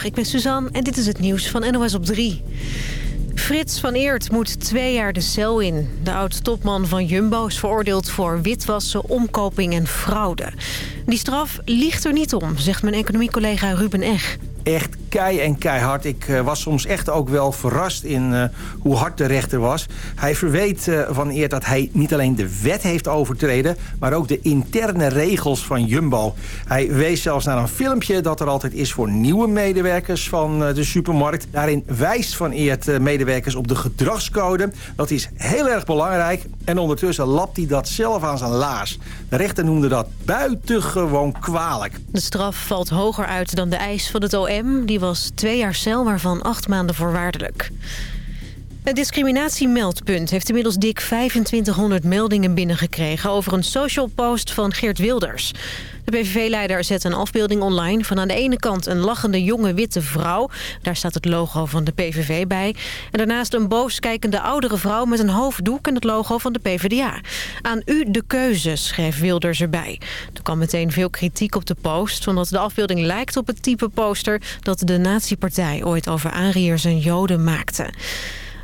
Ik ben Suzanne en dit is het nieuws van NOS op 3. Frits van Eert moet twee jaar de cel in. De oud-topman van Jumbo is veroordeeld voor witwassen, omkoping en fraude. Die straf ligt er niet om, zegt mijn economiecollega Ruben Eg echt kei en keihard. Ik uh, was soms echt ook wel verrast in uh, hoe hard de rechter was. Hij verweet uh, van eer dat hij niet alleen de wet heeft overtreden... maar ook de interne regels van Jumbo. Hij wees zelfs naar een filmpje dat er altijd is voor nieuwe medewerkers van de supermarkt. Daarin wijst van Eert medewerkers op de gedragscode. Dat is heel erg belangrijk. En ondertussen lapt hij dat zelf aan zijn laars. De rechter noemde dat buitengewoon kwalijk. De straf valt hoger uit dan de eis van het OM die was twee jaar cel, waarvan acht maanden voorwaardelijk. Het discriminatiemeldpunt heeft inmiddels dik 2500 meldingen binnengekregen... over een social post van Geert Wilders. De PVV-leider zet een afbeelding online van aan de ene kant een lachende jonge witte vrouw. Daar staat het logo van de PVV bij. En daarnaast een boos kijkende oudere vrouw met een hoofddoek en het logo van de PvdA. Aan u de keuze, schreef Wilders erbij. Er kwam meteen veel kritiek op de post, omdat de afbeelding lijkt op het type poster dat de nazi-partij ooit over aanriers en joden maakte.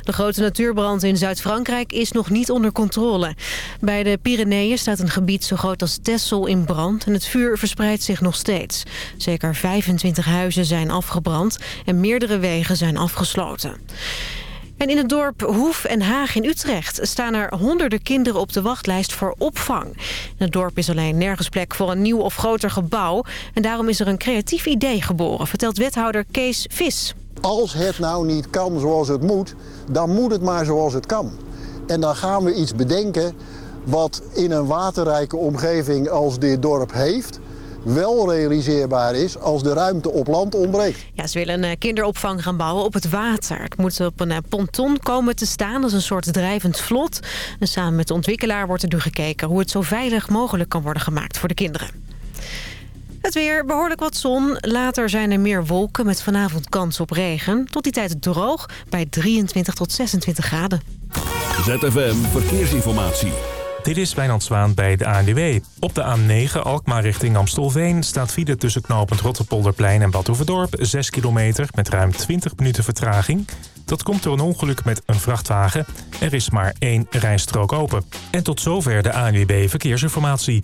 De grote natuurbrand in Zuid-Frankrijk is nog niet onder controle. Bij de Pyreneeën staat een gebied zo groot als Texel in brand... en het vuur verspreidt zich nog steeds. Zeker 25 huizen zijn afgebrand en meerdere wegen zijn afgesloten. En in het dorp Hoef en Haag in Utrecht staan er honderden kinderen op de wachtlijst voor opvang. Het dorp is alleen nergens plek voor een nieuw of groter gebouw. En daarom is er een creatief idee geboren, vertelt wethouder Kees Vis. Als het nou niet kan zoals het moet, dan moet het maar zoals het kan. En dan gaan we iets bedenken wat in een waterrijke omgeving als dit dorp heeft wel realiseerbaar is als de ruimte op land ontbreekt. Ja, ze willen een eh, kinderopvang gaan bouwen op het water. Het moet op een eh, ponton komen te staan als een soort drijvend vlot. En samen met de ontwikkelaar wordt er nu gekeken hoe het zo veilig mogelijk kan worden gemaakt voor de kinderen. Het weer, behoorlijk wat zon. Later zijn er meer wolken met vanavond kans op regen. Tot die tijd droog bij 23 tot 26 graden. ZFM Verkeersinformatie. Dit is Wijnand Zwaan bij de ANWB. Op de A9 Alkmaar richting Amstelveen staat file tussen knooppunt Rotterpolderplein en Badhoevedorp 6 kilometer met ruim 20 minuten vertraging. Dat komt door een ongeluk met een vrachtwagen. Er is maar één rijstrook open. En tot zover de ANWB Verkeersinformatie.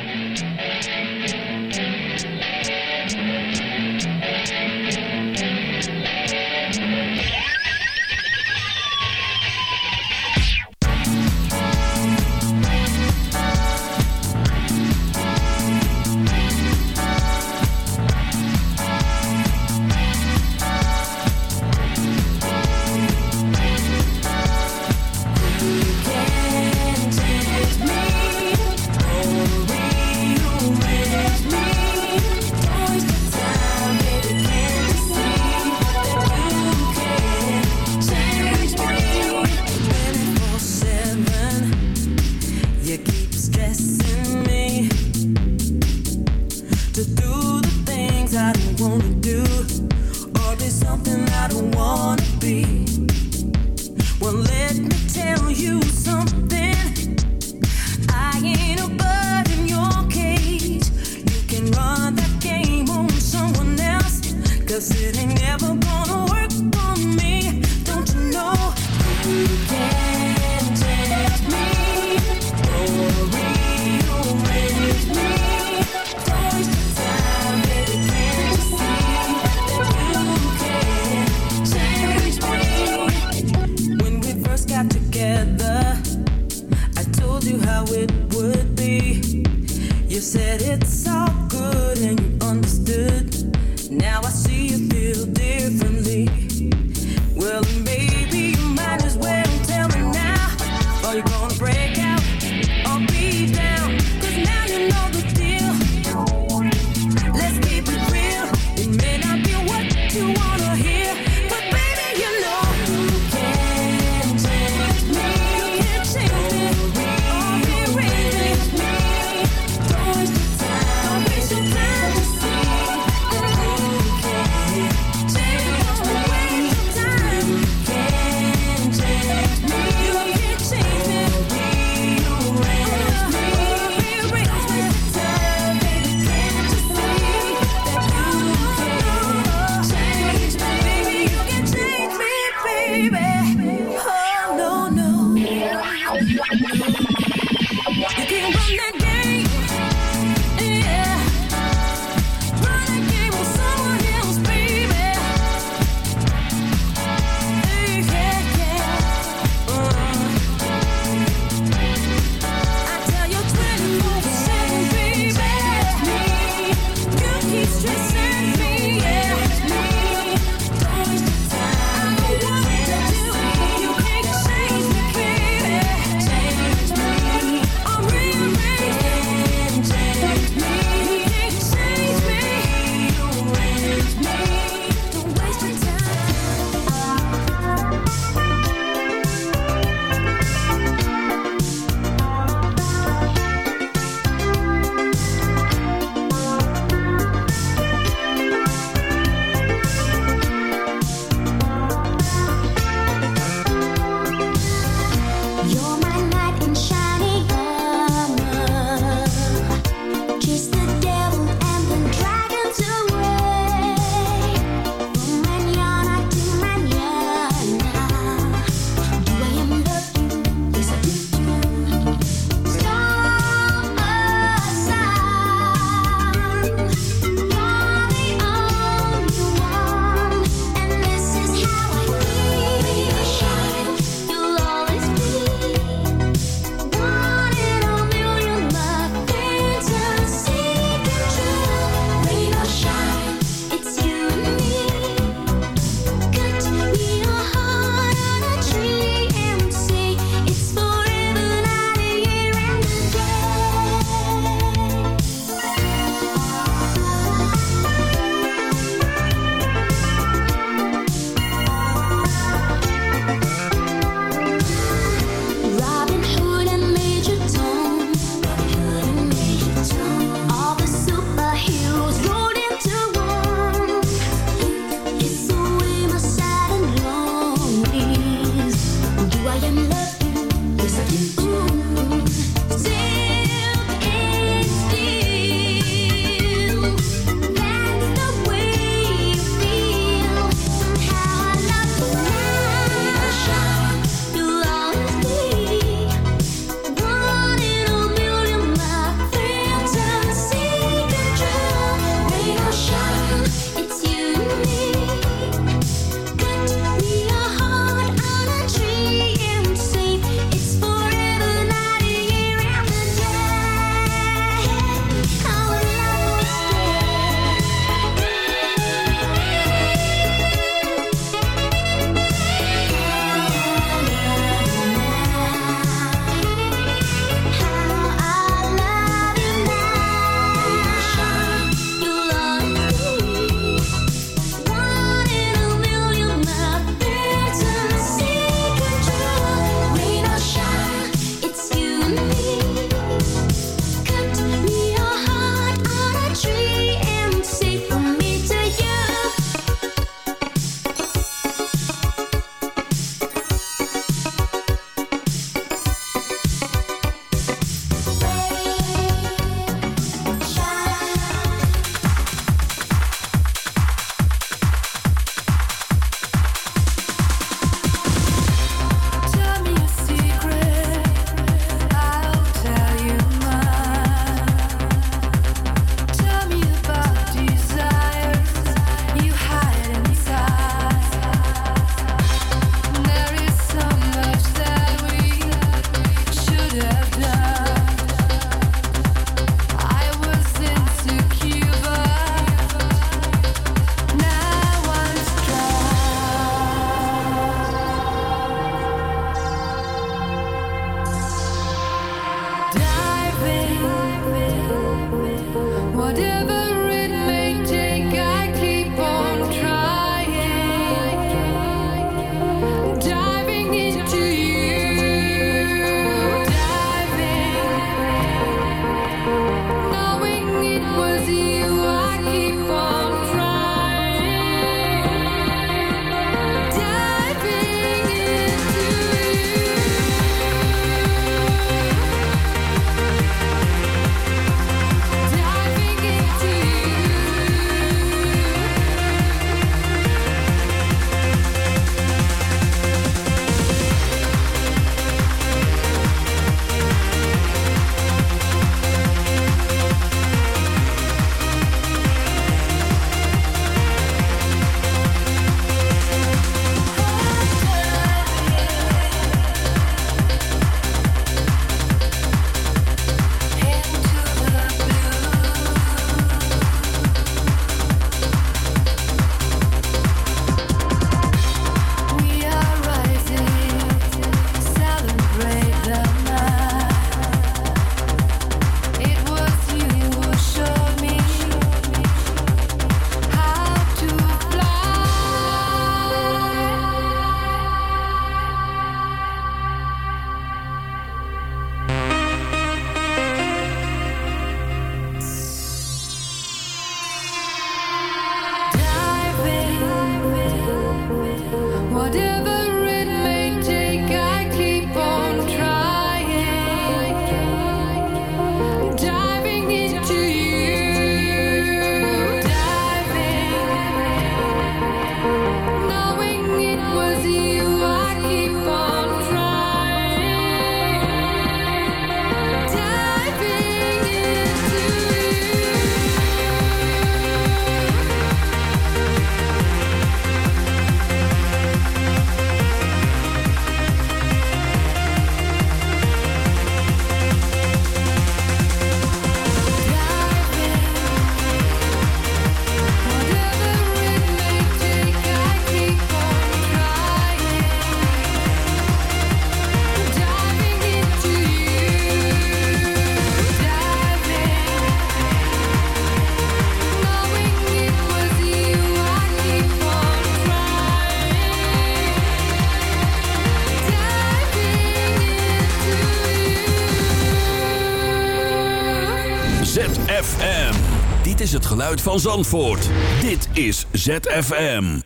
Geluid van Zandvoort. Dit is ZFM.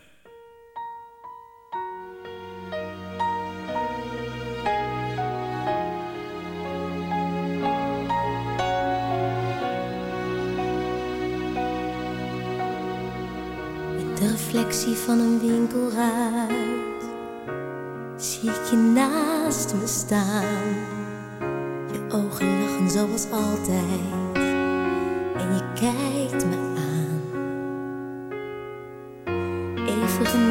In de reflectie van een winkelruit zie ik je naast me staan. Je ogen lachen zoals altijd en je kijkt me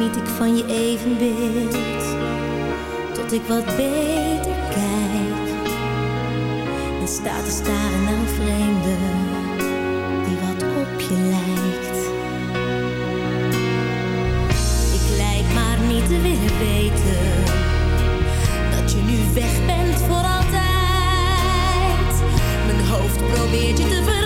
geniet ik van je evenbeeld, tot ik wat beter kijk. En sta te staren naar een vreemde die wat op je lijkt. Ik lijk maar niet te willen weten dat je nu weg bent voor altijd. Mijn hoofd probeert je te vergeten,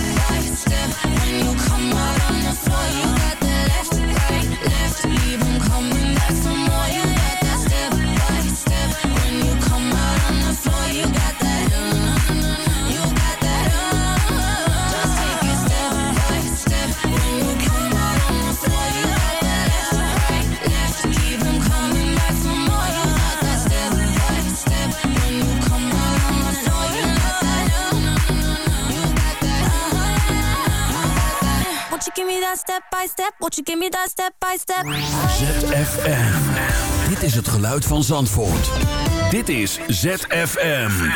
you give me that step by step? Won't you give me that step by step? ZFM. Dit is het geluid van Zandvoort. Dit is ZFM.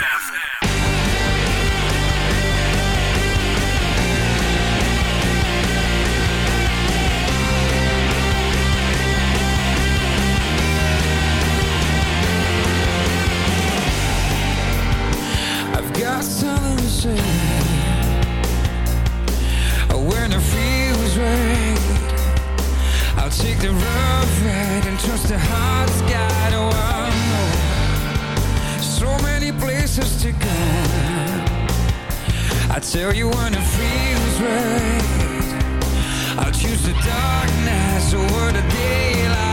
Take the rough ride and trust the heart's got one more. So many places to go. I tell you when it feels right. I'll choose the darkness over the daylight.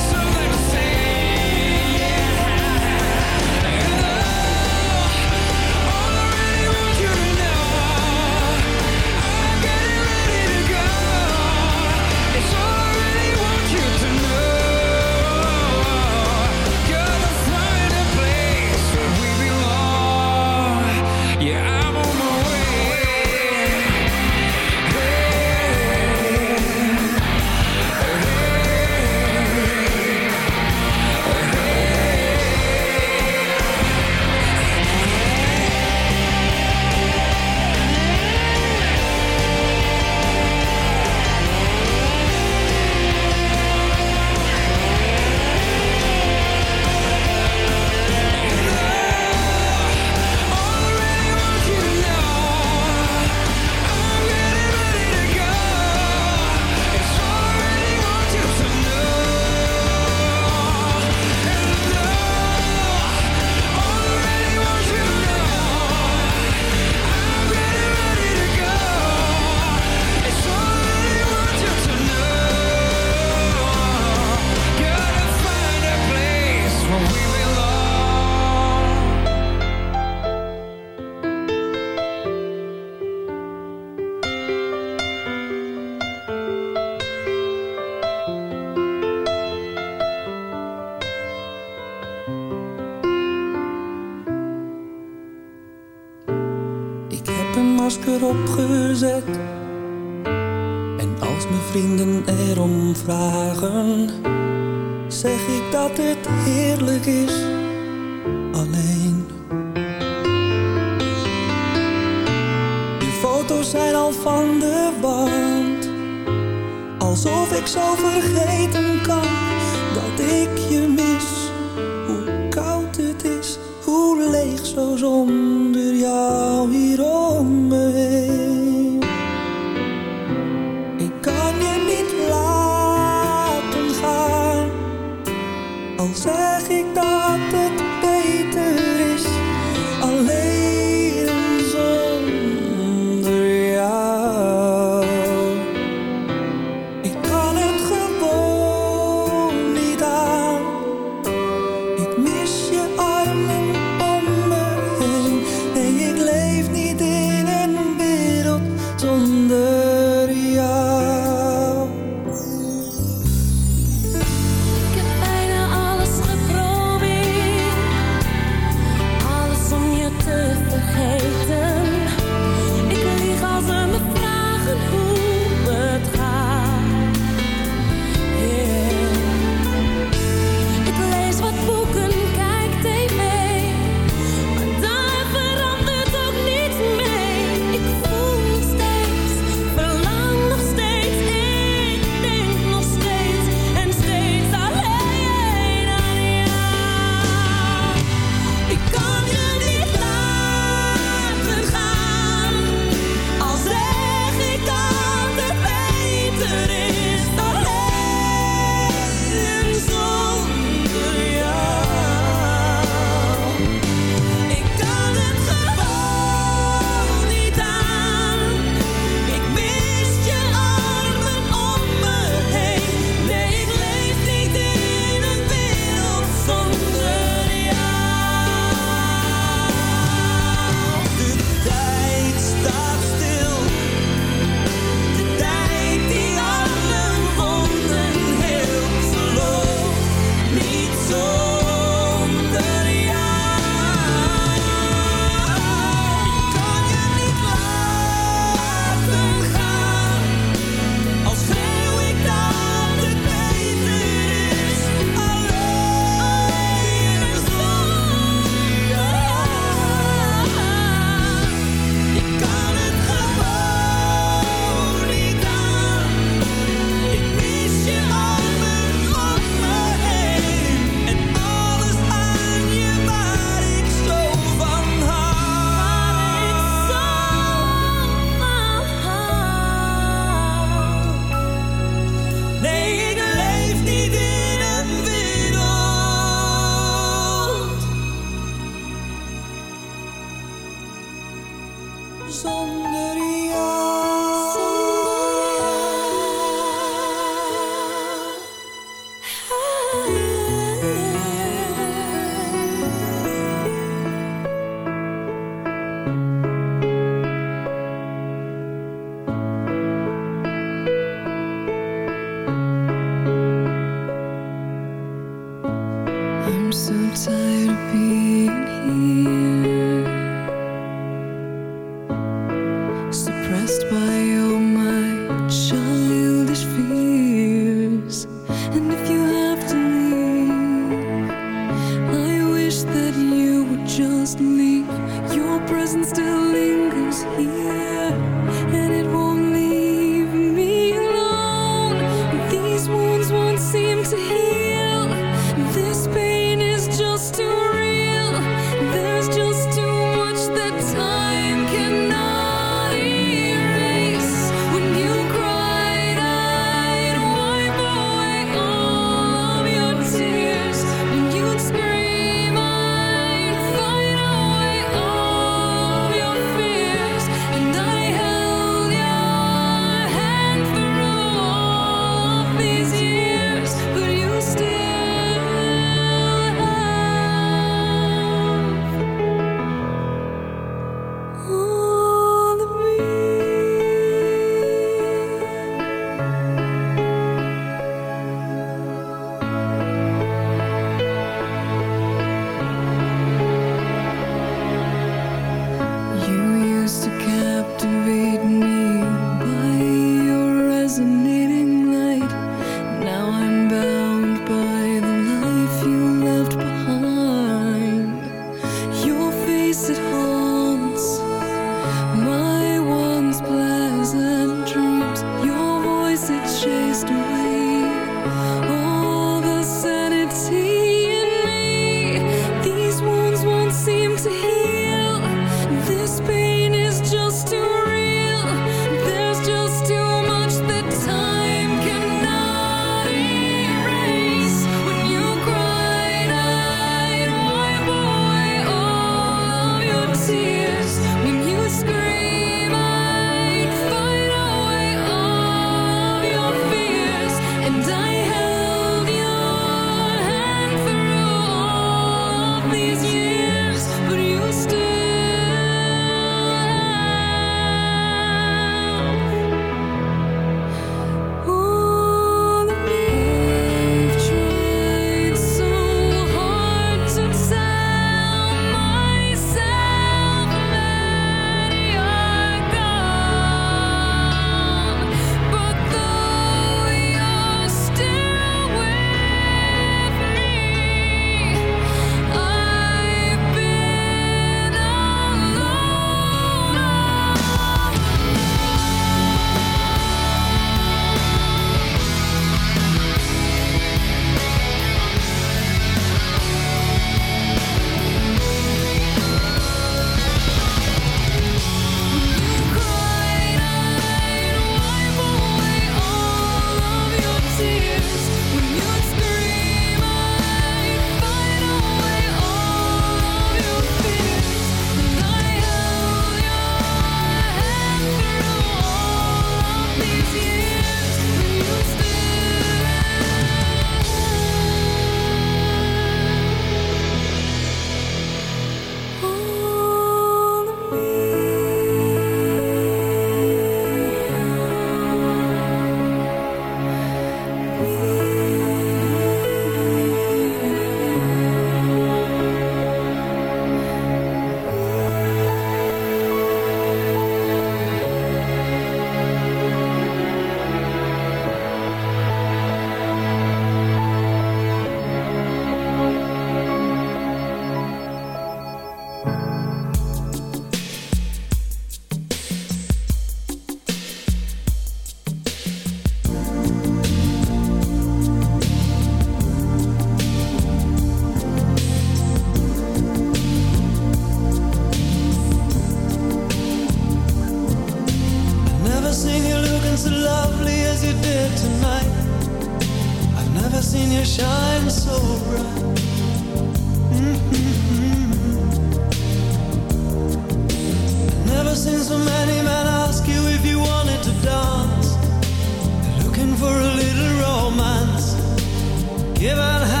Given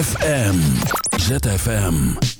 ZFM. ZFM.